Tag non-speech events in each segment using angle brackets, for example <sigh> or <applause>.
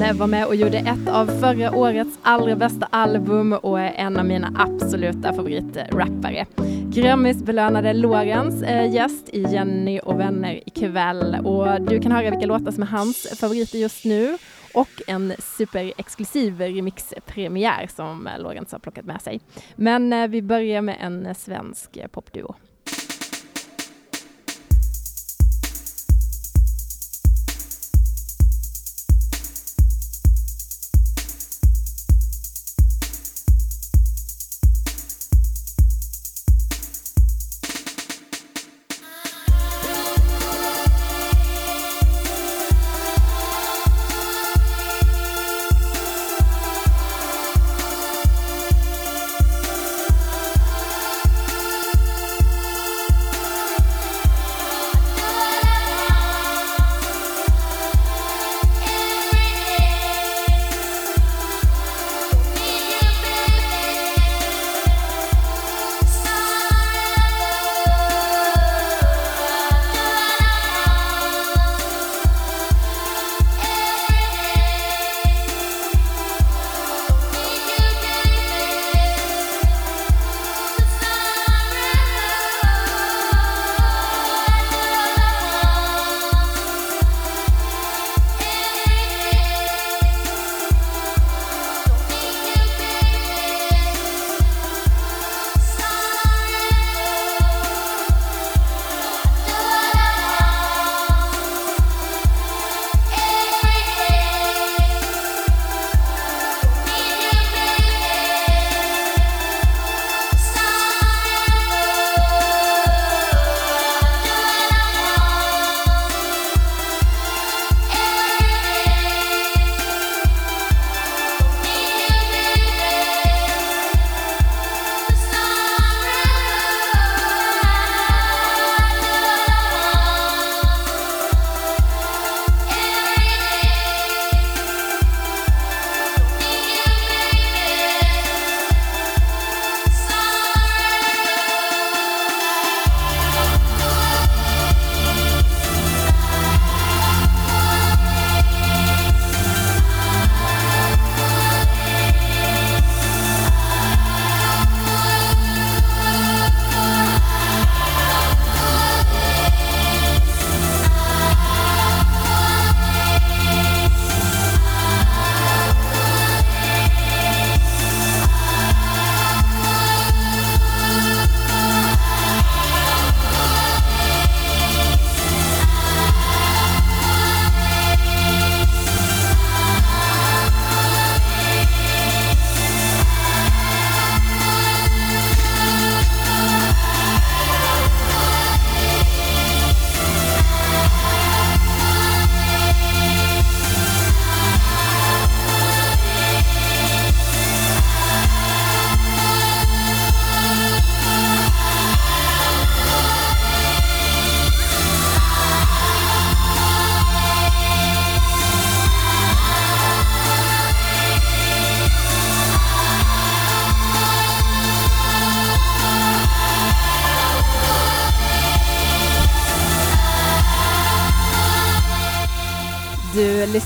Han var med och gjorde ett av förra årets allra bästa album och är en av mina absoluta favoritrappare. Grammisbelönade Lorenz är eh, gäst i Jenny och vänner ikväll och du kan höra vilka låtar som är hans favoriter just nu och en superexklusiv remixpremiär som eh, Lorenz har plockat med sig. Men eh, vi börjar med en svensk popduo.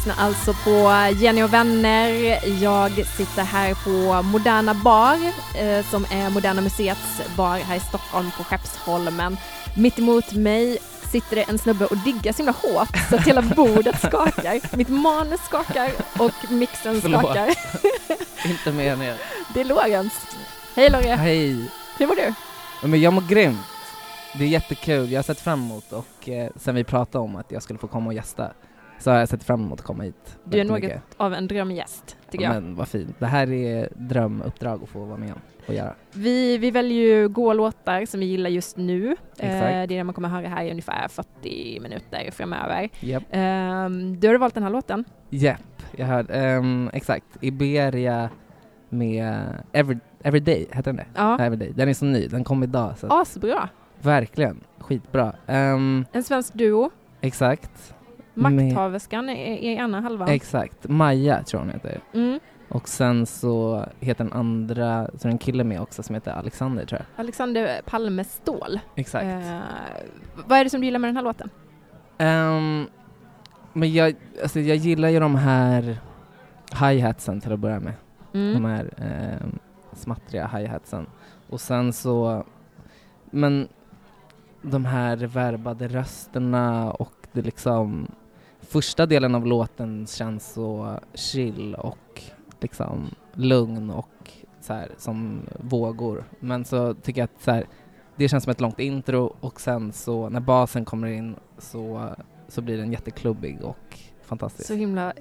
Lyssnar alltså på Jenny och vänner. Jag sitter här på Moderna Bar eh, som är Moderna Museets bar här i Stockholm på Skeppsholmen. Mitt emot mig sitter det en snubbe och diggar så himla hårt så att hela bordet <laughs> skakar. Mitt manus skakar och mixen Förlåt. skakar. <laughs> Inte mer ner. <laughs> Det är Lorenz. Hej Lore. Hej. Hur mår du? Men jag mår grymt. Det är jättekul. Jag har sett fram emot och eh, sen vi pratade om att jag skulle få komma och gästa så jag sett fram emot att komma hit. Du är något mycket. av en drömgäst, tycker jag. Men vad fint. Det här är drömuppdrag att få vara med och göra. Vi, vi väljer ju gå-låtar som vi gillar just nu. Eh, det är det man kommer höra här i ungefär 40 minuter framöver. Yep. Eh, du har valt den här låten? Japp, yep, jag hörde. Um, exakt. Iberia med Every, Everyday, heter den det? Ja. Everyday. Den är så ny, den kom idag. Så Asbra! Verkligen, skitbra. Um, en svensk duo. Exakt. Makthaverskan är ena halvan. Exakt. Maja tror hon heter. Mm. Och sen så heter den andra, så är det en kille med också som heter Alexander tror jag. Alexander Palmestål. Exakt. Uh, vad är det som du gillar med den här låten? Um, men jag, alltså jag gillar ju de här hi-hatsen till att börja med. Mm. De här eh, smattriga hi-hatsen. Och sen så, men de här reverbade rösterna och det liksom första delen av låten känns så chill och liksom lugn och så här, som vågor. Men så tycker jag att så här, det känns som ett långt intro och sen så när basen kommer in så, så blir den jätteklubbig och fantastisk. Så himla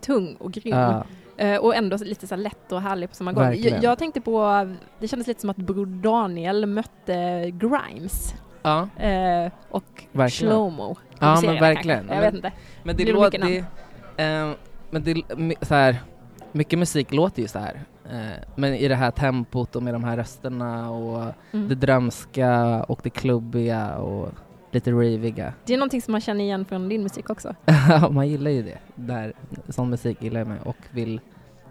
tung och grym. Ja, Eh, och ändå lite så lätt och härlig på samma gång. Jag, jag tänkte på, det kändes lite som att Bror Daniel mötte Grimes ja, eh, och Verkligen. Slowmo. Ja, men verkligen. Jag vet inte. men det låter... Det, eh, men det, så här, mycket musik låter ju så här. Eh, men i det här tempot och med de här rösterna och Mm. det drömska och det klubbiga och lite raviga. Det är någonting som man känner igen från din musik också. <laughs> man gillar ju det. Där, sån musik gillar jag med och vill,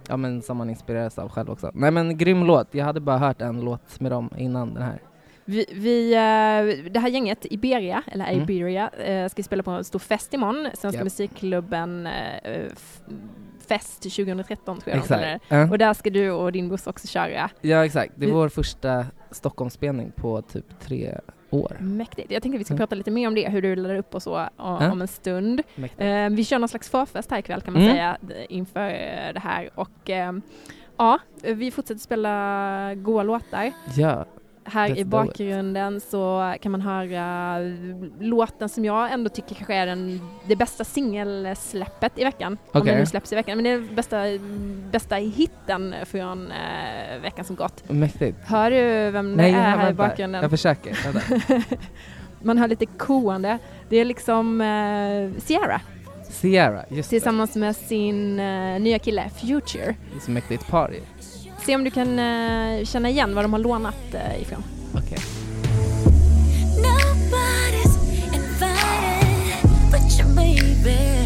ja men som man inspireras av själv också. Nej men grym låt. Jag hade bara hört en låt med dem innan den här. Vi, vi, eh, det här gänget, Iberia, eller Mm. Iberia, eh, ska spela på en stor fest imorgon. Svenska Japp. musikklubben eh, Fest 2013 tror jag de. Exakt. Ja. Och där ska du och din brorsa också köra. ja exakt. Det är Vi- vår första Stockholmsspelning på typ tre år. Mäktigt. Jag tänkte vi ska Mm. prata lite mer om det, hur du laddar upp och så o- Ja. om en stund. Eh, vi kör någon slags förfest här ikväll kan man Mm. säga inför det här och eh, ja, vi fortsätter spela goa låtar. Ja, Här Let's i bakgrunden så kan man höra låten som jag ändå tycker kanske är den, det bästa singelsläppet i veckan. Om Okej. den nu släpps i veckan. Men det är den bästa, bästa hitten från eh, veckan som gått. mäktigt. Hör du vem det Nej, är jag här i bakgrunden? Jag försöker. <laughs> Man hör lite koande. Det är liksom eh, Sierra Sierra, just det. tillsammans med sin eh, nya kille Future. Det är så mäktigt party. Se om du kan eh, känna igen vad de har lånat eh, ifrån. Okej. Nobody's invited but your baby.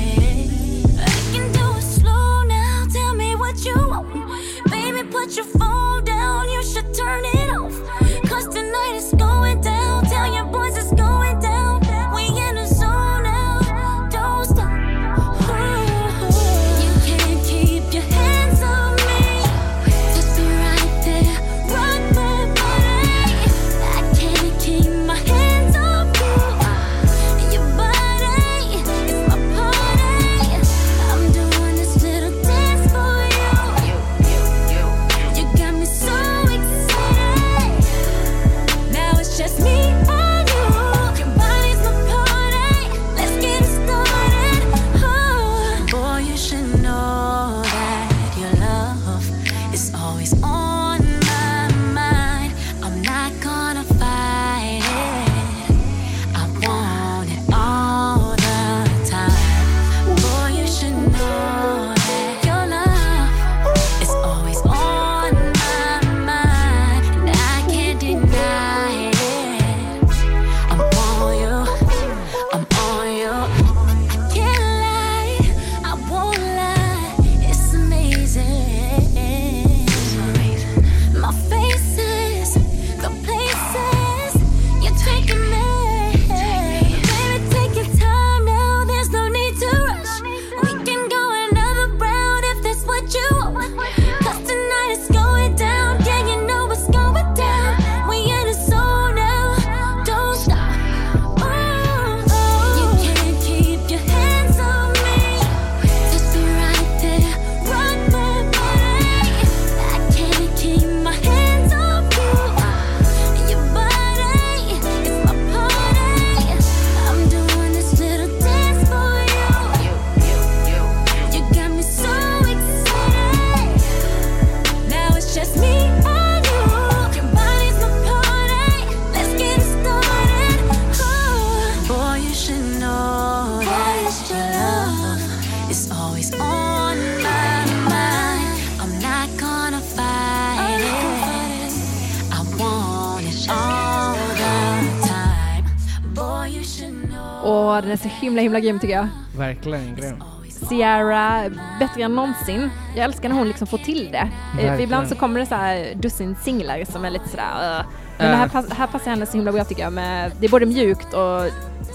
Och den är så himla himla grym tycker jag. Verkligen grym. Sierra, bättre än någonsin. Jag älskar när hon liksom får till det. Eh, Verkligen. ibland så kommer det så här dussin singlar som är lite sådär uh. Men det här, Äh. pass, här passar henne så himla bra tycker jag. Med, det är både mjukt och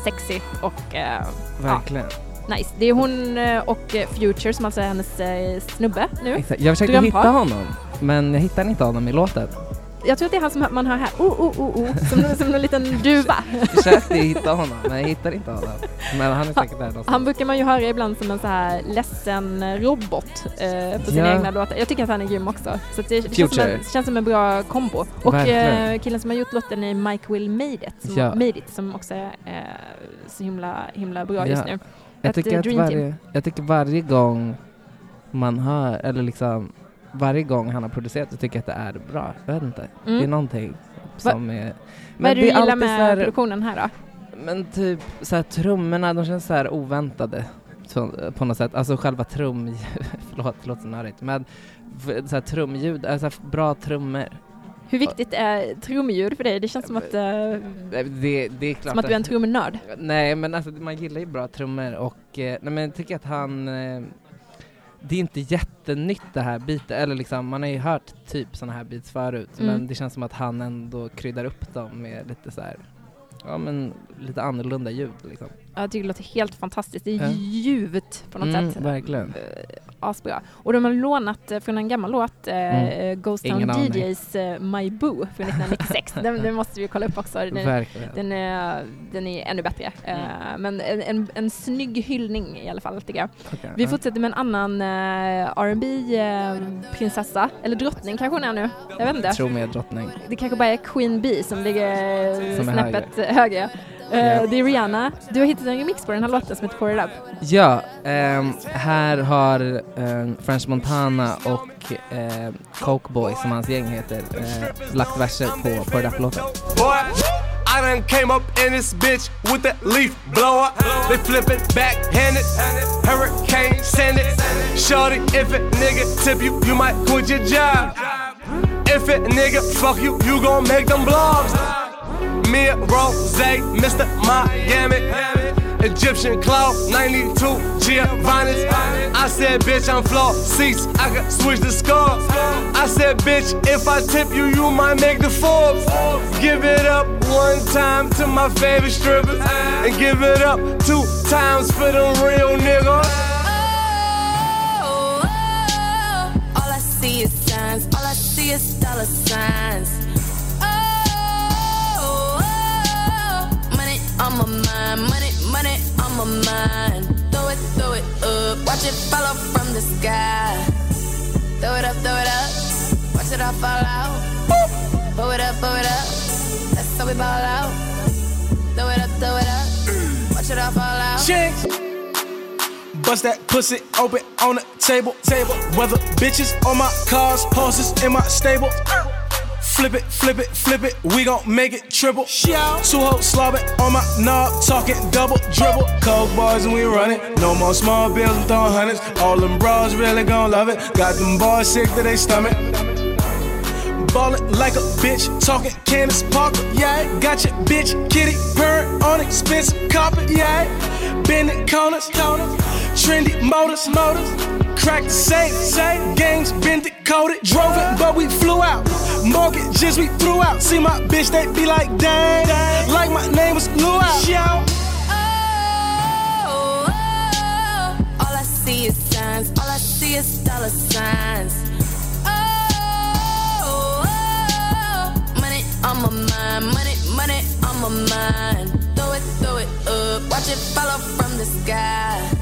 sexigt och eh, Verkligen. Nice. Det är hon eh, och Future som alltså är hennes snubbe nu. Exakt. Jag försökte Drömpar. hitta honom, men jag hittade inte honom i låten. Jag tror att det är han som man hör här, oh, oh, oh, oh, som, som en liten duva. <laughs> Jag försökte hitta honom, men jag hittade inte honom. Men han är säkert där någonstans. Han brukar man ju höra ibland som en så här ledsen robot eh, på sina Ja. egna låtar. Jag tycker att han är grym också. Så att det, det känns, som en, känns som en bra kombo. Och eh, killen som har gjort låten är Mike Will Made It, som, Ja. Made It, som också är eh, så himla, himla bra just Ja. nu. jag, tycker eh, att dream team. varje, jag tycker varje gång man hör, eller liksom varje gång han har producerat så tycker jag att det är bra. Jag vet inte. Det är Mm. någonting som är... Vad är det du gillar med här- produktionen här då? Men typ så här, trummorna, de känns så här oväntade på något sätt. Alltså själva trum... <laughs> förlåt, det låter så nördigt. Men så här, trumljud, alltså bra trummor. Hur viktigt är trumljud för dig? Det känns som att, eh, Det, det som att du är en trumnörd. Nej men alltså man gillar ju bra trummor och eh, nej, men jag tycker att han det är inte jättenytt det här bitet, eller liksom man har ju hört typ sådana här beats förut Mm. men det känns som att han ändå kryddar upp dem med lite så här ja men lite annorlunda ljud liksom. Ja, Jag tycker det låter helt fantastiskt. Det är Ja. ljuvet på något Mm, sätt. verkligen. Eh, Asbra. Och de har lånat eh, från en gammal låt, eh, Mm. Ghost Town. DJs eh, My Boo från 1996. den, den måste vi kolla upp också. Den, Verkligen. den, är, den är ännu bättre. Eh, men en, en, en snygg hyllning i alla fall tycker jag. Okej, Vi fortsätter med en annan uh, R&B eh, prinsessa, eller drottning kanske hon är nu. Jag vet inte. Jag tror mer drottning. Det kanske bara är Queen Bee som ligger eh, Som snäppet högre. Eh, Ja. Det är Rihanna. Du har hittat en remix på den här låten som heter Pour It Up. Ja, ehm, här har eh, French Montana och eh, Coke Boy som hans gäng heter eh, lagt verser på, på rap-låten. Boy, I done came up in this bitch with that leaf blower. They flippin' backhanded, hurricane send it. Shorty, if a nigga tip you, you might quit your job. If a nigga fuck you, you gon' make them blogs. And Rose, Mr. Miami. Egyptian Claw, 92 Giovanni's. I said, bitch, I'm floor seats. I could switch the score. I said, bitch, if I tip you, you might make the Forbes. Give it up one time to my favorite strippers. And give it up two times for them real niggas. Oh, oh, oh, all I see is signs. All I see is dollar signs. On my mind. Money, money on my mind. Throw it, throw it up. Watch it follow from the sky. Throw it up, throw it up. Watch it all fall out. Throw it up, throw it up. That's how we ball out. Throw it up, throw it up. Watch it all fall out. Chicks. Bust that pussy open on the table, table. Whether bitches or my cars, horses in my stable. Flip it, flip it, flip it. We gon' make it triple. Two hoes slobbing on my knob, talking double dribble. Coke boys and we run it. No more small bills, I'm throwing hundreds. All them bros really gon' love it. Got them boys sick to their stomach. Ballin' like a bitch, talking Candace Parker, yeah. Got your bitch kitty purring on expensive carpet, yeah. Bending corners, corners, trendy motors, motors. Crack the safe, safe. Games been decoded, drove it, but we flew out. Mortgages we threw out. See my bitch, they be like, dang, like my name was Lou out. Oh, oh, all I see is signs. All I see is dollar signs. Oh, oh, money on my mind. Money, money on my mind. Throw it, throw it up. Watch it follow from the sky.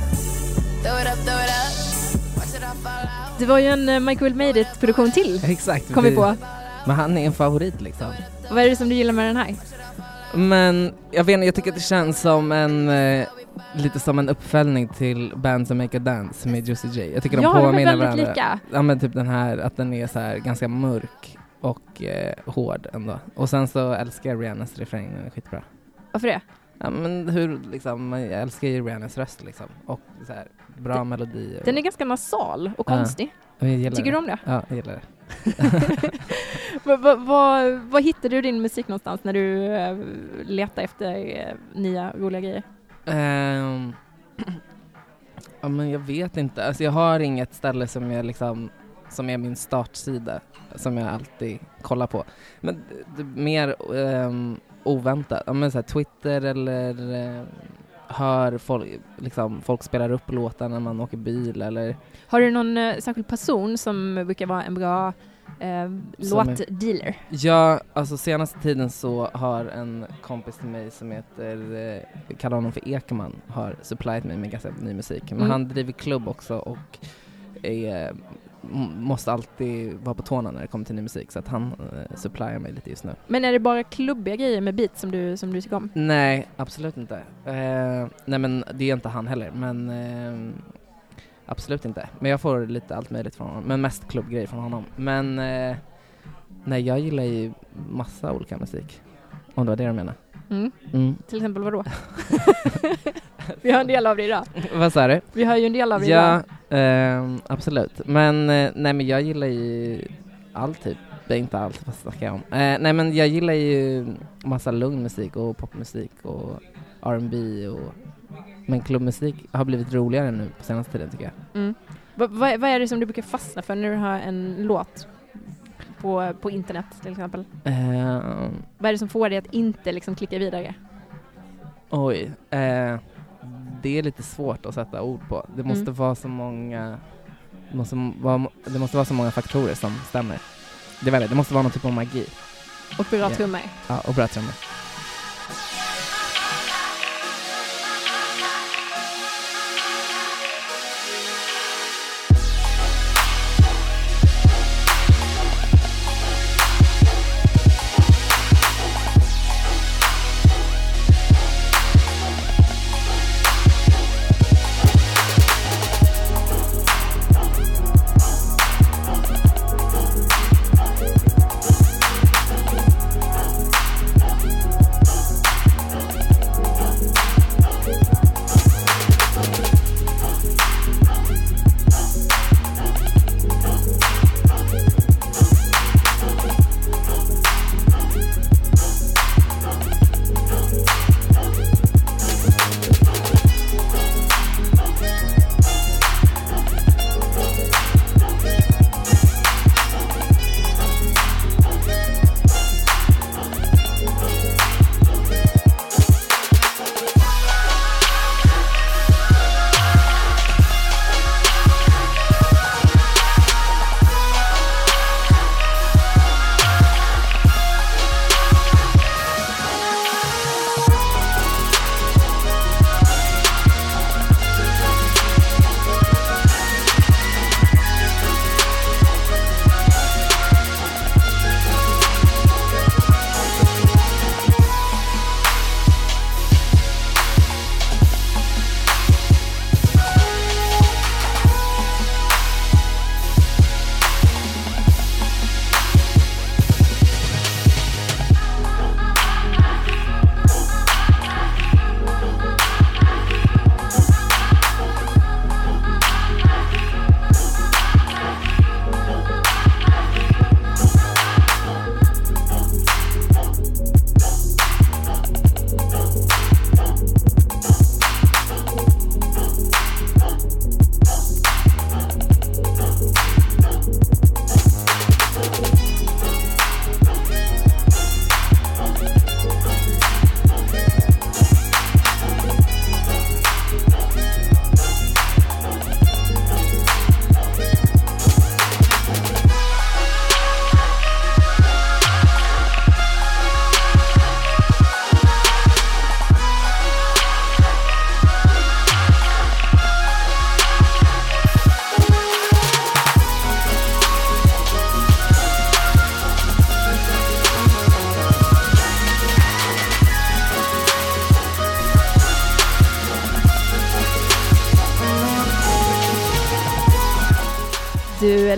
Det var ju en eh, Will Made It-produktion till, Exakt. kom vi på. Men han är en favorit liksom. Vad är det som du gillar med den här? Men jag vet inte, jag tycker att det känns som en eh, lite som en uppföljning till Bands That Make A Dance med Juicy J. Jag tycker de Ja, de är påminner väldigt varandra. lika. Ja men typ den här, att den är så här ganska mörk och eh, hård ändå. Och sen så älskar jag Rihannas refräng, den är skitbra. Varför det? Ja men hur liksom, jag älskar ju Rihannas röst liksom. Och så här, bra Den- melodier. Den är ganska nasal och Ja. konstig. gillar Tycker det. du om det? Ja, jag gillar det. <laughs> Vad va, hittar du din musik någonstans när du eh, letar efter eh, nya roliga grejer? Ehm, <clears throat> ja men jag vet inte, alltså jag har inget ställe som jag liksom, som är min startsida, som jag alltid kollar på. Men det, mer um, oväntat, ja men så här Twitter eller, eh, hör folk, liksom, folk spelar upp låtar när man åker bil eller Har du någon eh, särskild person som brukar vara en bra eh, låtdealer? Ja, alltså senaste tiden så har en kompis till mig som heter, eh, vi kallar honom för Ekman, har supplyat mig med ganska ny musik. Men Mm. han driver klubb också och är, måste alltid vara på tårna när det kommer till ny musik så att han eh, supplyar mig lite just nu. Men är det bara klubbiga grejer med beat som du, som du tycker om? Nej, absolut inte. Eh, nej men det är inte han heller, men eh, absolut inte. Men jag får lite allt möjligt från honom, men mest klubbgrejer från honom. Men eh, nej, jag gillar ju massa olika musik. Om det var det du menade. Mm. Mm. Till exempel vadå? <laughs> Vi har en del av det idag. <laughs> Vad sa du? Vi har ju en del av det Ja, idag. ehm, absolut. Men eh, nej men jag gillar ju allt typ. Det är inte allt, vad snackar jag om? Eh, nej men jag gillar ju massa lugn musik och popmusik och R&B och men klubbmusik har blivit roligare nu på senaste tiden tycker jag. Mm. Vad, vad, vad är det som du brukar fastna för när du hör en låt på, på internet till exempel? Ehm, Vad är det som får dig att inte liksom klicka vidare? oj, eh, det är lite svårt att sätta ord på. Det måste Mm. vara så många det måste, vara, det måste vara så många faktorer som stämmer. Det, väl det, måste vara någon typ av magi. Och bra Ja. trummor? Ja, och bra trummor.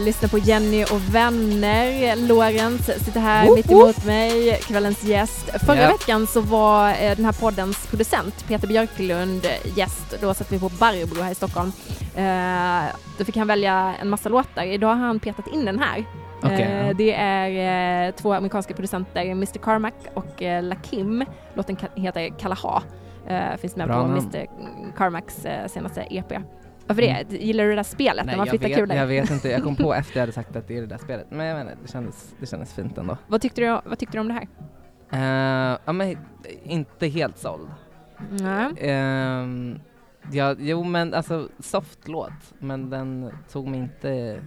Lyssnar på Jenny och vänner. Lorenz sitter här Woop, mitt emot mig, kvällens gäst. Förra Ja. veckan så var eh, den här poddens producent Peter Björklund gäst. Då satt vi på Barbro här i Stockholm. Eh, då fick han välja en massa låtar. Idag har han petat in den här. Okej, Eh, ja. det är eh, två amerikanska producenter, Mr Carmack och eh, Lakim. Låten heter Kalaha. Eh, finns med Bra på namn. Mr Carmacks senaste EP. Varför det? Gillar du det där spelet när man Mm. jag, flyttar vet, kulor? jag vet inte, jag kom på <laughs> efter jag hade sagt att det är det där spelet. Men jag menar, det kändes, det kändes fint ändå. Vad tyckte du, vad tyckte du om det här? Uh, ja men inte helt såld. Nej. Ehm, ja, jo men alltså soft låt, men den tog mig inte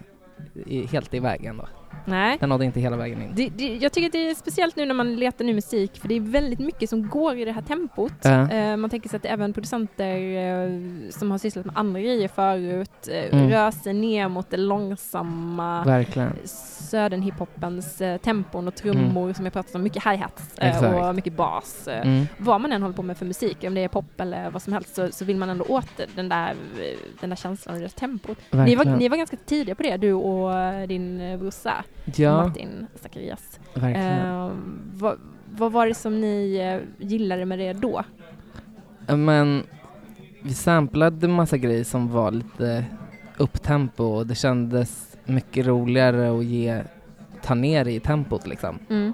i, helt iväg ändå. Nej. Den nådde inte hela vägen in. Det, det, jag tycker att det är speciellt nu när man letar ny musik för det är väldigt mycket som går i det här tempot. Ja. Eh, man tänker sig att även producenter eh, som har sysslat med andra grejer förut eh, Mm. rör sig ner mot det långsamma Verkligen. södern hiphopens eh, tempon och trummor som jag pratat om, mycket hi-hats och mycket bas. Mm. Vad man än håller på med för musik, om det är pop eller vad som helst, så, så vill man ändå åt den där, den där känslan och det där tempot. Ni var, ni var ganska tidiga på det, du och din eh, ja, Martin Zacharias. verkligen. Eh, vad, vad var det som ni eh, gillade med det då? Men vi samplade massa grejer som var lite upptempo och det kändes mycket roligare att ge, ta ner i tempot liksom. Mm.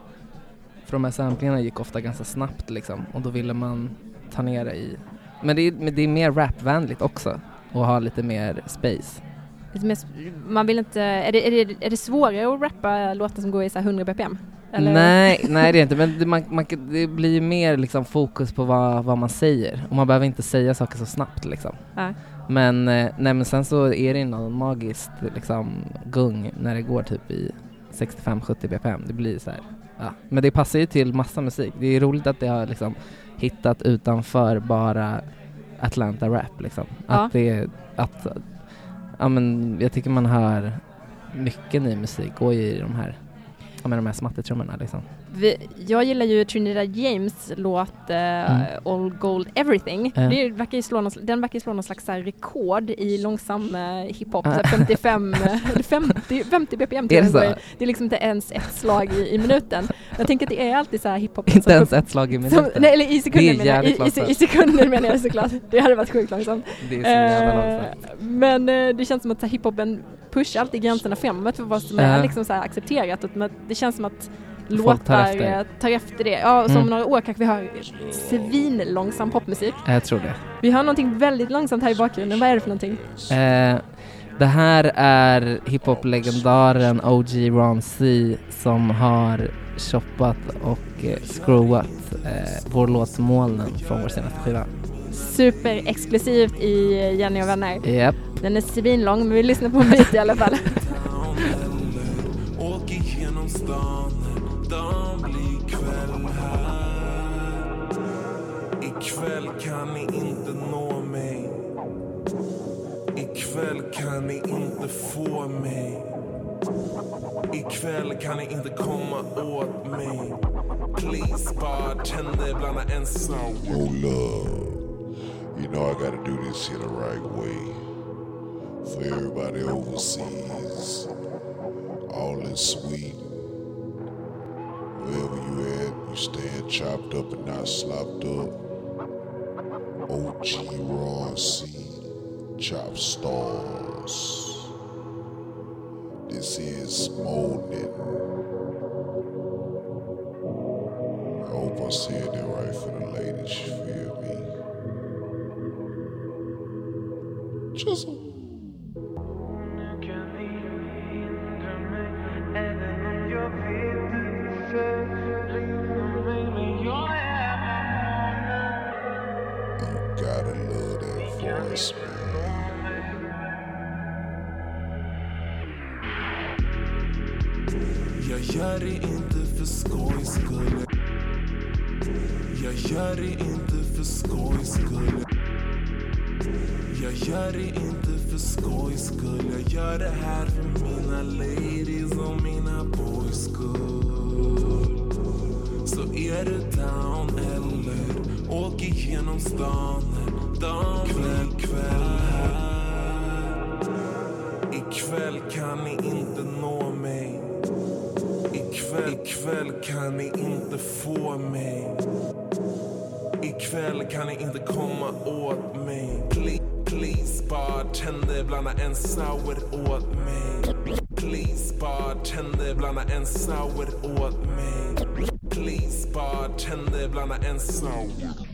För de här samplingarna gick ofta ganska snabbt liksom och då ville man ta ner det i men det är, men det är mer rapvänligt också och ha lite mer space. Man vill inte, är det, är, det, är det svårare att rappa låtar som går i så här 100 bpm? Eller? Nej, <laughs> nej det är inte men det, man, man, det blir mer liksom fokus på vad, vad man säger och man behöver inte säga saker så snabbt liksom. Ja. Men, eh, nej, men sen så är det något magiskt liksom, gung när det går typ i 65-70 bpm. Det blir så här. Ja. Men det passar ju till massa musik. Det är roligt att det har liksom hittat utanför bara Atlanta rap liksom. Ja. Att det är, att, ja men jag tycker man hör mycket ny musik går ju i de här, ja de här smattertrummorna liksom. Vi, jag gillar ju Trinidad James låt eh, Mm. All Gold Everything. Ja. Det verkar ju slå någon, den verkar ju slå någon slags här rekord i långsam eh, hiphop, här 55, eh, eller 50, 50 bpm. Är det så? det är liksom inte ens ett slag i, i minuten. Jag tänker att det är alltid så här hiphop. Inte som- ens ett slag i som, minuten. nej, eller i sekunder menar jag. I, i, I sekunder menar jag såklart. Det hade varit sjukt långsamt. Det är så jävla långsamt. Men det känns som att så här, hiphopen pushar alltid gränserna framåt för vad som är liksom så här, accepterat. Och det känns som att låtar tar efter. eh, tar efter det. Ja, så Mm. om några år kanske vi hör svinlångsam popmusik. Jag tror det. Vi hör någonting väldigt långsamt här i bakgrunden. Vad är det för någonting? Eh, det här är hiphop-legendaren OG Ron C som har shoppat och eh, screwat eh, vår låt Molnen från vår senaste skiva. Superexklusivt i Jenny och vänner. Japp. Den är svinlång men vi lyssnar på en bit i alla fall. <laughs> Dagen blir kväll här Ikväll kan ni inte nå mig Ikväll kan ni inte få mig Ikväll kan ni inte komma åt mig Please bartender blanda en sour Yo, love. You know I gotta do this shit the right way. For everybody overseas, all in sweet. Wherever you at, you staying chopped up and not slopped up. OG Raw C. Chop Stars. This is Molden. I hope I said that right for the ladies, you feel me? Chisel. Voice. Jag gör det inte för skojs skull. Jag gör det inte för skojs skull. Jag gör det inte för skojs skull. Jag gör det här för mina ladies och mina boys skull. Så är du down eller åk igenom stan när dagen blir kväll här Ikväll kan ni inte nå mig. Ikväll, ikväll kan ni inte få mig. Ikväll kan ni inte komma åt mig. Please, please bartender blanda en sour åt mig. Please bartender blanda en sour åt mig. Please bartender blanda en sour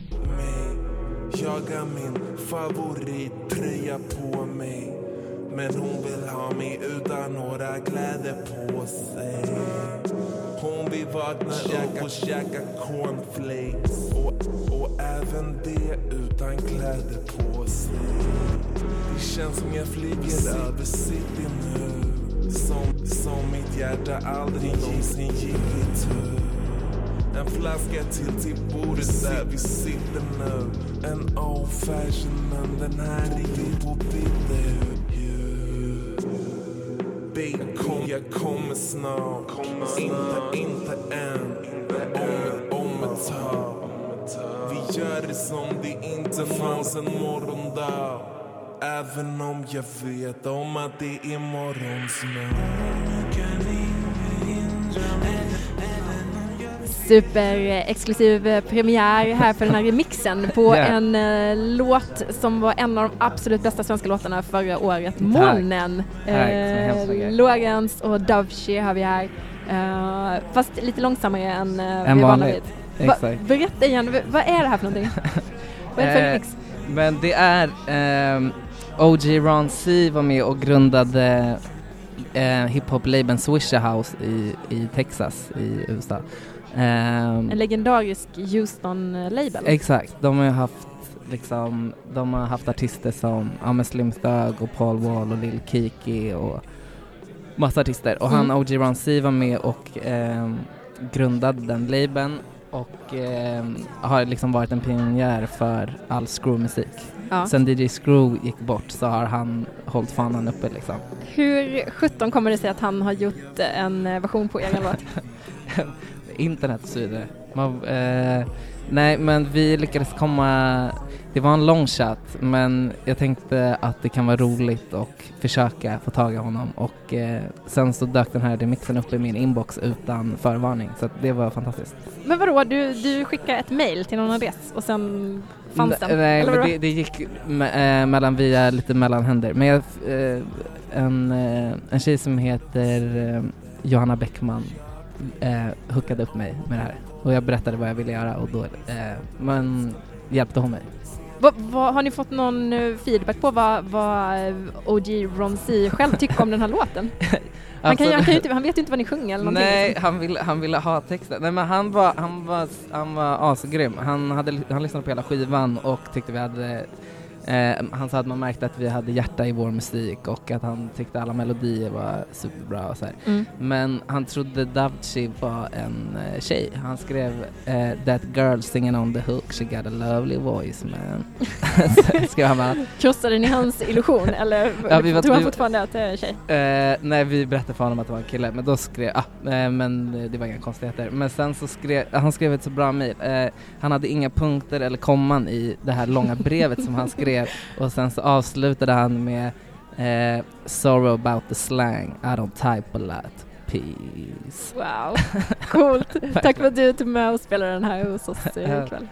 jag har min favorittröja på mig Men hon vill ha mig utan några kläder på sig. Hon vill vakna upp och käka cornflakes. Och, och även det utan kläder på sig. Det känns som jag flyger över city nu. Som, som mitt hjärta aldrig någonsin gick. En flaska till till bordet där vi sitter nu. En old fashion, men den här är ju på ditt Yeah. Kom, jag kommer snart. Inte, inte än. Om, om ett tag. Vi gör det som det inte fanns en morgondag. Även om jag vet om att det är morgonsnö Kan ingen hindra mig superexklusiv eh, premiär här för den här remixen på Ja. en eh, låt som var en av de absolut bästa svenska låtarna förra året, Molnen. Mycket. Lorentz och Dovchi har vi här. Eh, fast lite långsammare än uh, vi är Än vana vanligt. vid. Va, berätta igen, vad är det här för någonting? <laughs> vad är det för remix? Men det är ehm, OG Ron C var med och grundade eh, hiphop-labeln Swishahouse i, i Texas i USA. Ehm, En legendarisk Houston-label. Exakt, de har haft liksom, de har haft artister som ja, Slim Thug och Paul Wall och Lil Kiki och massa artister och han Mm. OG Ron C var med och ehm, grundade den labeln och ehm, har liksom varit en pionjär för all screw-musik. ja. Sen DJ Screw gick bort så har han hållit fanan uppe liksom. Hur 17 kommer det sig att han har gjort en eh, version på egen låt? <laughs> Internet och så vidare. Man, eh, nej men vi lyckades komma, det var en long shot men jag tänkte att det kan vara roligt och försöka få tag i honom och eh, sen så dök den här remixen upp i min inbox utan förvarning så att det var fantastiskt. Men vadå, du, du skickar ett mail till någon adress och sen fanns N- den? Nej men det, det gick me- eh, mellan via lite mellanhänder men jag, eh, en, eh, en tjej som heter Johanna Bäckman eh, hookade upp mig med det här och jag berättade vad jag ville göra och då eh, men hjälpte hon mig. Vad- vad- har ni fått någon eh, feedback på vad, vad eh, OG Ron C själv tycker om den här låten? <laughs> Han, kan, han, kan inte, han vet ju inte vad ni sjunger eller någonting. Alltså, Nej, liksom. han ville, han ville ha texten. Nej men han var, han var, han var asgrym. Han, hade, han lyssnade på hela skivan och tyckte vi hade Eh, han sa att man märkte att vi hade hjärta i vår musik och att han tyckte alla melodier var superbra och så. Mm. Men han trodde Davci var en eh, tjej. Han skrev eh, “That girl singing on the hook, she got a lovely voice man”. <laughs> Skrev han bara, Krossade ni hans illusion eller <laughs> Ja, vi var- tror han fortfarande att det är en tjej? Eh, nej, vi berättade för honom att det var en kille, men då skrev, ah, eh, men eh, det var inga konstigheter. Men sen så skrev, han skrev ett så bra mejl. Eh, han hade inga punkter eller komman i det här långa brevet som han skrev och sen så avslutade han med eh, “Sorrow about the slang, I don't type a lot, peace”. Wow, <laughs> coolt. <laughs> Tack för att du tog med och spelade den här hos oss ikväll.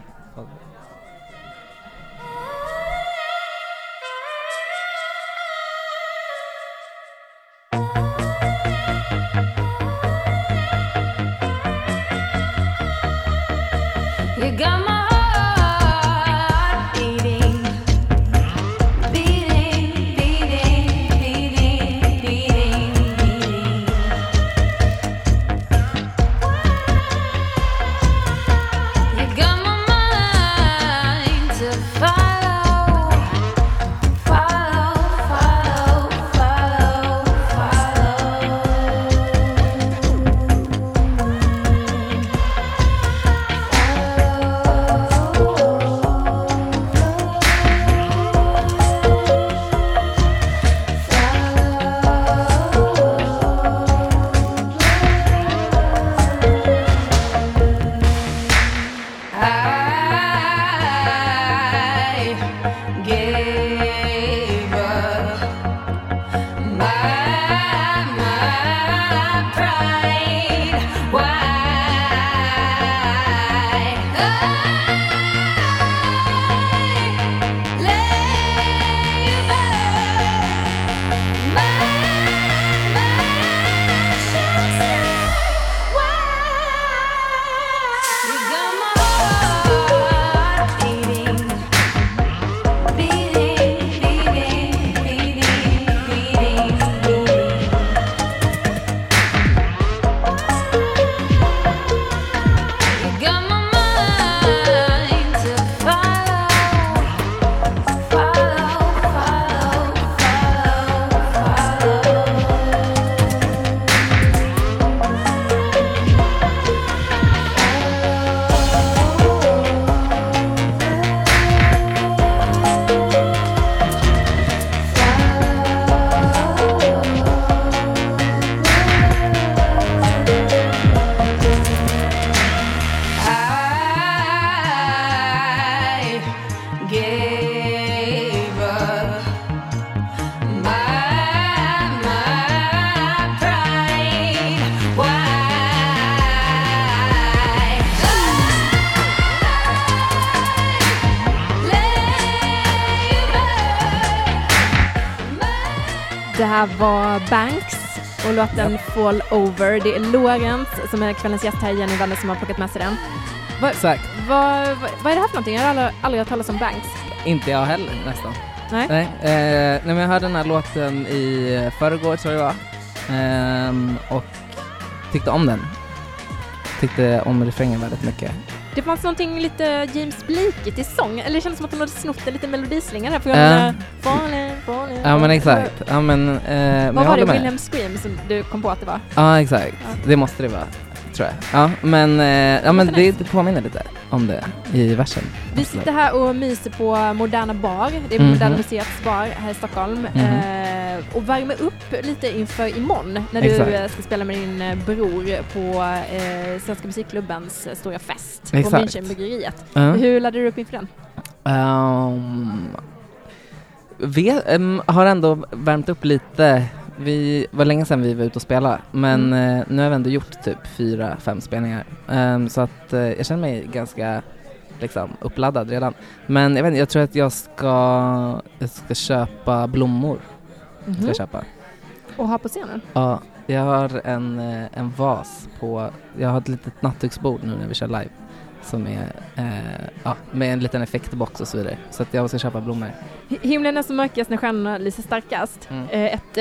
Det här var Banks och låten Fall Over. Det är Lorenz som är kvällens gäst här i Jenny Wender som har plockat med sig den. Va, Exakt. vad, vad, vad är det här för någonting? Jag har aldrig, aldrig hört talas om Banks. Inte jag heller nästan. Nej. Nej, eh, nej men jag hörde den här låten i förrgår tror jag det var. Ehm, och tyckte om den. Tyckte om refrängen väldigt mycket. Det fanns någonting lite James Blake i sång, eller det kändes som att hon hade snott en liten melodislinga där på. Falling, falling, Ja men exakt. Ja men, eh, men Vad var det. Wilhelm Scream som du kom på att det var? Ja exakt. Det måste det vara. Tror jag. Ja men, eh, ja, men det, påminner lite om det i versen. Vi sitter här och myser på Moderna Bar, det är Mhm. Moderna Museets bar här i Stockholm, Mhm. eh, och värmer upp lite inför imorgon när Exakt. du eh, ska spela med din eh, bror på eh, Svenska Musikklubbens stora fest på Exakt. Münchenbryggeriet. Ja. Hur laddar du upp inför den? Um, vi ehm, har ändå värmt upp lite. Vi var länge sedan vi var ute och spelade men Mm. eh, nu har vi ändå gjort typ fyra, fem spelningar. Ehm, så att eh, jag känner mig ganska liksom, uppladdad redan. Men jag, vet, inte, jag tror att jag ska, jag ska köpa blommor. Ska jag köpa. Och ha på scenen? Ja, jag har en, eh, en vas på, jag har ett litet nattduksbord nu när vi kör live som är eh, ja, med en liten effektbox och så vidare. Så att jag ska köpa blommor. Hi- Himlen är som mörkast när stjärnorna lyser starkast. Mm. Eh, Ett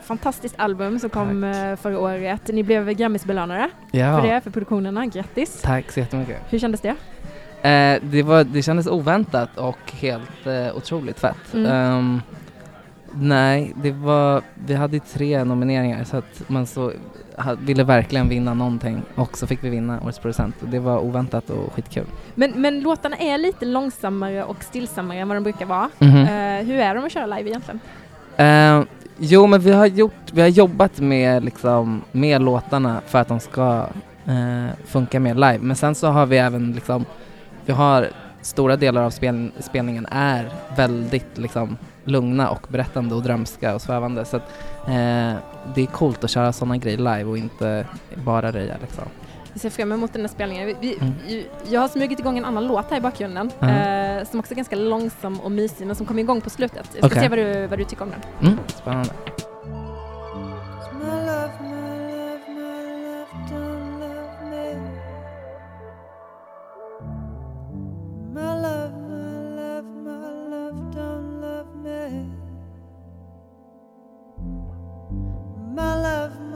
eh, fantastiskt album som kom Tack. eh, förra året. Ni blev Grammisbelönare Ja, för det, för produktionerna. Grattis! tack så jättemycket. Hur kändes det? Eh, det, var, det kändes oväntat och helt eh, otroligt fett. Mm. Ehm, nej, det var, vi hade tre nomineringar så att man så ville verkligen vinna någonting och så fick vi vinna Årets producent. Det var oväntat och skitkul. Men, men låtarna är lite långsammare och stillsammare än vad de brukar vara. Mhm. Eh, hur är de att köra live egentligen? Eh, jo, men vi har, gjort, vi har jobbat med, liksom, med låtarna för att de ska eh, funka mer live. Men sen så har vi även liksom, vi har stora delar av spel, spelningen är väldigt liksom, lugna och berättande och drömska och svävande. Så att, eh, det är coolt att köra sådana grejer live och inte bara röja liksom. Vi ser fram emot den här spelningen. Vi, vi, Mm. Jag har smugit igång en annan låt här i bakgrunden Mhm. eh, som också är ganska långsam och mysig men som kommer igång på slutet. Jag ska Okej. se vad du, vad du tycker om den. Mm, spännande. My love, My love,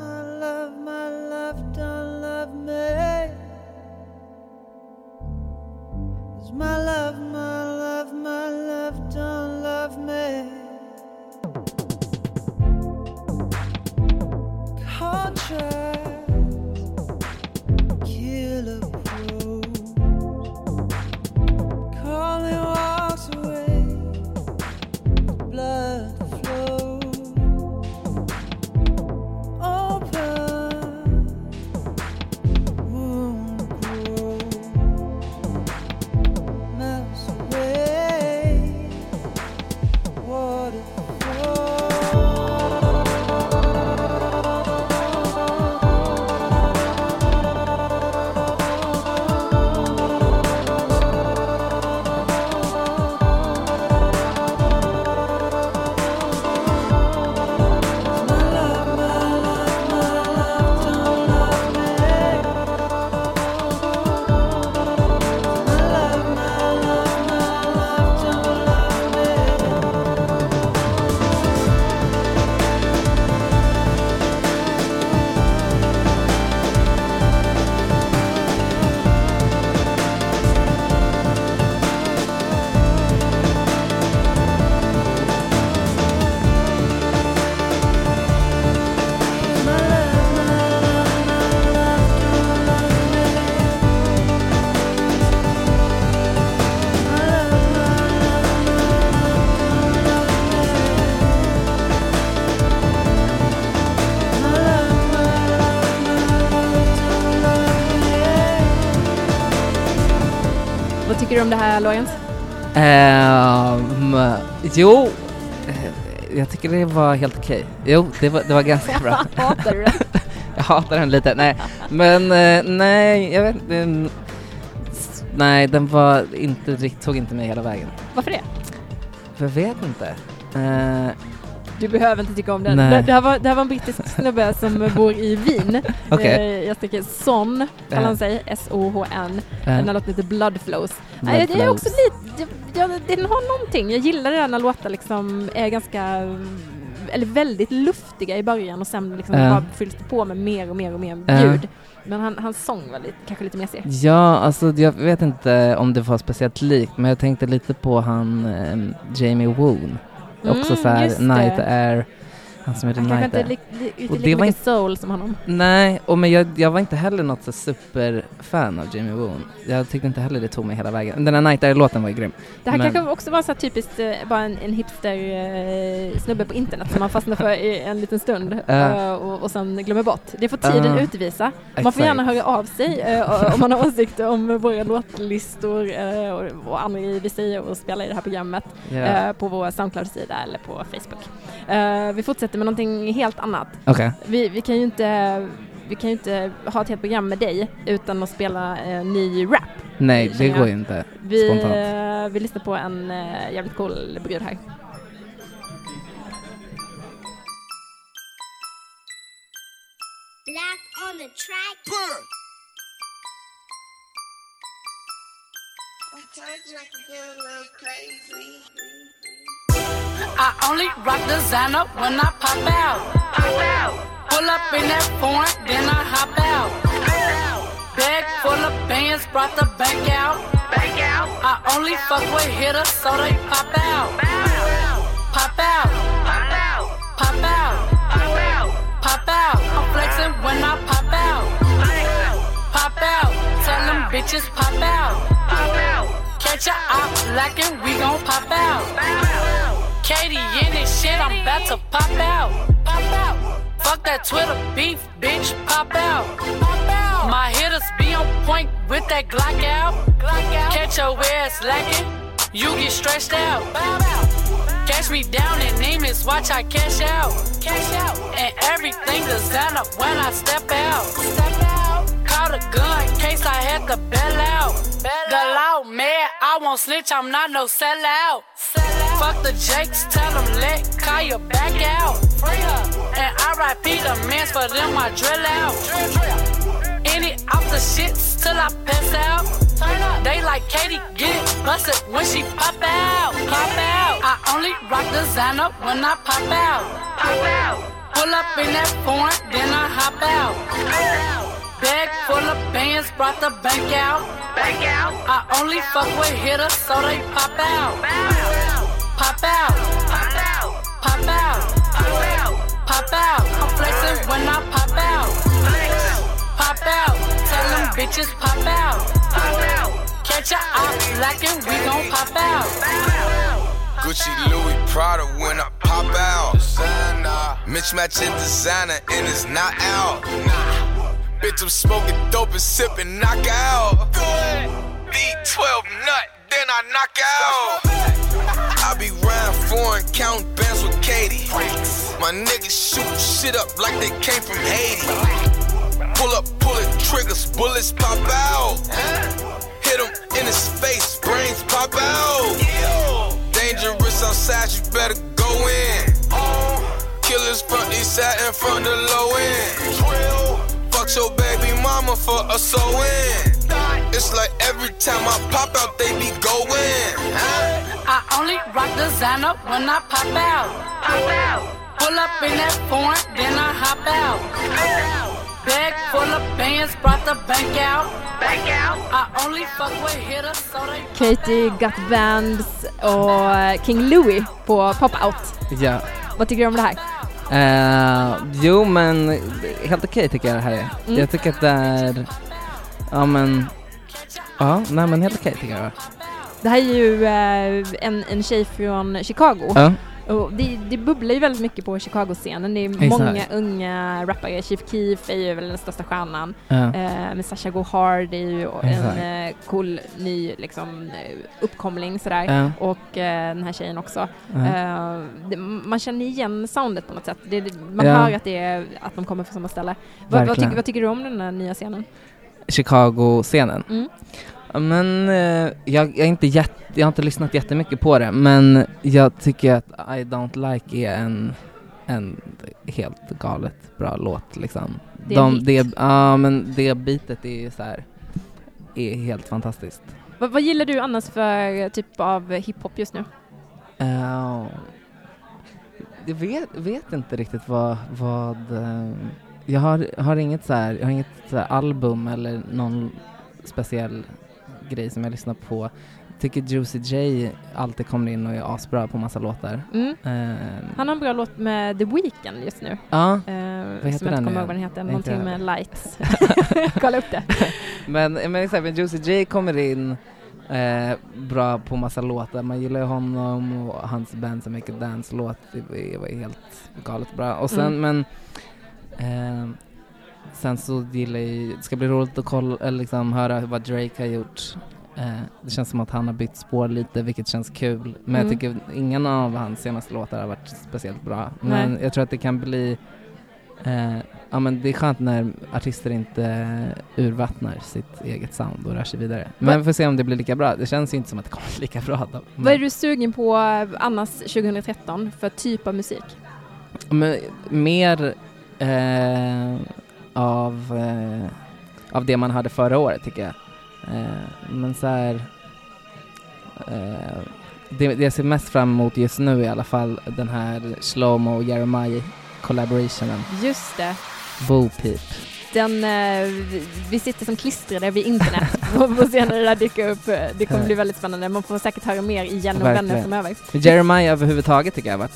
om det här Lorenz? Ehm, jo, eh, jag tycker det var helt okej. Jo, det var, det var ganska bra. <laughs> Hatar du det? <laughs> Jag hatar den lite, nej. Men eh, nej, jag vet inte. Nej, den var inte tog inte mig hela vägen. Varför det? Jag vet inte. Eh, Du behöver inte tycka om den. Det, det, här var, det här var en brittisk snubbe som bor i Wien. <laughs> Okej. Eh, jag tycker Son, kallar Ja. han sig, S-O-H-N. Ja. Den här låten heter Blood Flows. Blood Nej, det är också lite, det, ja, den har någonting. Jag gillar det när låtar liksom är ganska, eller väldigt luftiga i början och sen liksom Ja. bara fylls det på med mer och mer och mer Ja. ljud. Men han, hans sång var lite, kanske lite mesig. Ja, alltså jag vet inte om det var speciellt likt, men jag tänkte lite på han ehm, Jamie Woon. Också Mm, så här. Night Air, han som heter Han kanske inte li, Och det var mycket soul som honom. Nej, och men jag, jag var inte heller något så superfan av Jamie Woon. Jag tyckte inte heller det tog mig hela vägen. Den här Night Air-låten var ju grym. Det här Men- kanske också var så typiskt eh, bara en, en hipster eh, snubbe på internet som man fastnar för i en liten stund <laughs> eh, och, och sen glömmer bort. Det får tiden Ja. utvisa. Man Exakt. får gärna höra av sig om man har åsikter om våra låtlistor och, och andra grejer vi säger och spelar i det här programmet eh, på vår Soundcloud-sida eller på Facebook. Vi fortsätter med någonting helt annat. Okej. Vi, vi kan ju inte vi kan ju inte ha ett helt program med dig utan att spela eh, ny rap. Nej, det går ju inte Vi, spontant. eh, vi lyssnar på en eh, jävligt cool brud här. Black on the track. Sometimes I get a little crazy. I only rock designer when I pop out. Pop out. Pull up in that foreign, then I hop out. Bag full of bands, brought the bank out. Bank out. I only fuck with hitters, so they pop out. Pop out. Pop out. Pop out. pop out. I'm flexing when I pop out. Pop out. Tell them bitches pop out. Pop out. Catch a op lacking, we gon' pop out. pop out. Katie in this shit, I'm about to pop out. Pop out. Fuck that Twitter beef, bitch, pop out. Pop out. My hitters be on point with that Glock out. Glock out. Catch your ass lacking, you get stretched out. Catch me down in Nemus, watch I cash out. Cash out. And everything designer when I step out. Step out. A gun, case I had to bail out. The law, man, I won't snitch, I'm not no sellout. Fuck the Jakes, tell them let Kaya back out. And RIP the mans for them, I drill out. Any off the shits till I pass out. They like Katie, get it bust busted when she pop out. Pop out. I only rock designer when I pop out. Pop out. Pull up in that foreign, then I hop out. Bag full of bands, brought the bank out. Bank out. I only fuck with hitters, so they pop out. Pop out. Pop out. Pop out. Pop out. I'm flexing when I pop out. Pop out. Tell them bitches pop out. Catch a op lacking, we gon' pop out. Gucci, Louis, Prada when I pop out. Mismatching designer and it's not out. Bitch, I'm smoking dope and sipping knockout. B12 nut, then I knock out. I be round foreign, counting bands with Katie. My niggas shoot shit up like they came from Haiti. Pull up, pulling triggers, bullets pop out. Hit him in his face, brains pop out. Dangerous outside, you better go in. Killers from east side and from the low end. Fuck your baby mama for a so in. It's like every time I pop out, they be going. I only rock designer when I pop out. Pop out. Pull up in that foreign, then I hop out. Bag full of bands, brought the bank out. Bank out. I only fuck with hitters, so they Katie Gut Bands och King Louie på Pop Out. Ja. Vad tycker du om det här? Eh, jo men helt okej tycker jag det här är. Mm. Jag tycker att det är, ja men, ja nej men helt okej tycker jag. Det här är ju eh, en, en tjej från Chicago. Ja, Och det, det bubblar ju väldigt mycket på Chicago-scenen. Det är Exakt. många unga rappare. Chief Keef är ju väl den största stjärnan. ja, Eh, med Sasha Go Hard är ju Exakt. en eh, cool ny liksom, eh, uppkomling sådär. ja, Och eh, den här tjejen också. ja. Det, man känner igen soundet på något sätt. Det, man hör att, det är, att de kommer från samma ställe. Vad, vad, tycker, vad tycker du om den här nya scenen? Chicago-scenen. Mm. Men eh, jag, jag, är inte jätt, jag har inte lyssnat jättemycket på det men jag tycker att I don't like är en, en helt galet bra låt liksom. Det är en De, hit. det, ja men det bitet är så här, är helt fantastiskt. Vad, vad gillar du annars för typ av hiphop just nu? Uh, jag vet, vet inte riktigt vad, vad eh, jag har, har inget så här, jag har inget så album eller någon speciell grej som jag lyssnar på. Jag tycker Juicy J alltid kommer in och är asbra på massa låtar. Mm. Eh, Han har en bra låt med The Weeknd just nu. ja, Eh, heter som jag den inte kommer ihåg vad den heter. Någonting jag med lights. <laughs> Kolla upp det. <laughs> men, men exakt, men Juicy J kommer in eh, bra på massa låtar. Man gillar honom och hans band som Make a Dance-låt. Det var- var helt galet bra. Och sen, Mm. men eh, sen så gillar jag ju- det ska bli roligt att kolla, liksom höra vad Drake har gjort. Eh, det känns som att han har bytt spår lite, vilket känns kul. Men Mm. jag tycker ingen av hans senaste låtar har varit speciellt bra. Men jag tror att det kan bli Eh, ja men det är skönt när artister inte urvattnar sitt eget sound och rör sig vidare. Men vi får se om det blir lika bra. Det känns ju inte som att det kommer bli lika bra då. Men, Vad är du sugen på eh, annars 2013 för typ av musik? men mer eh, av, eh, av det man hade förra året tycker jag. Eh, men så här, eh, det, det jag ser mest fram emot just nu i alla fall den här Slowmo Jeremiah collaborationen. Just det. Bo Peep. Den, eh, vi- sitter som klistrade vid internet <laughs> och får se när det där dyker upp. Det kommer bli väldigt spännande. Man får säkert höra mer i Jenny och vänner framöver. Jeremiah överhuvudtaget tycker jag har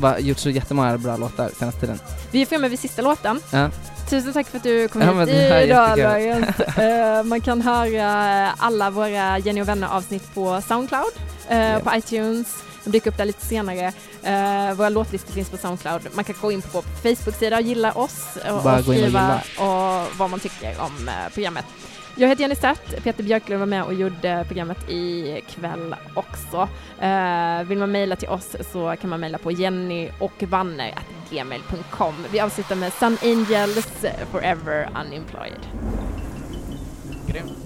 varit, eh, gjort så jättemånga bra låtar senaste tiden. Vi är framme vid sista låten. Ja. Tusen tack för att du kom Ja, hit idag. Lawrence. Eh, Man kan höra alla våra Jenny och vänner avsnitt på Soundcloud, eh, Ja. på iTunes. De dyker upp där lite senare. Eh, våra låtlistor finns på Soundcloud. Man kan gå in på vår Facebook-sida och gilla oss och, och in och skriva och vad man tycker om eh, programmet. Jag heter Jenny Stert, Peter Björklund var med och gjorde programmet i kväll också. Eh, vill man mejla till oss så kan man mejla på jennyochvanner.gmail.com. Vi avslutar med Sun Angels Forever Unemployed. Grymt.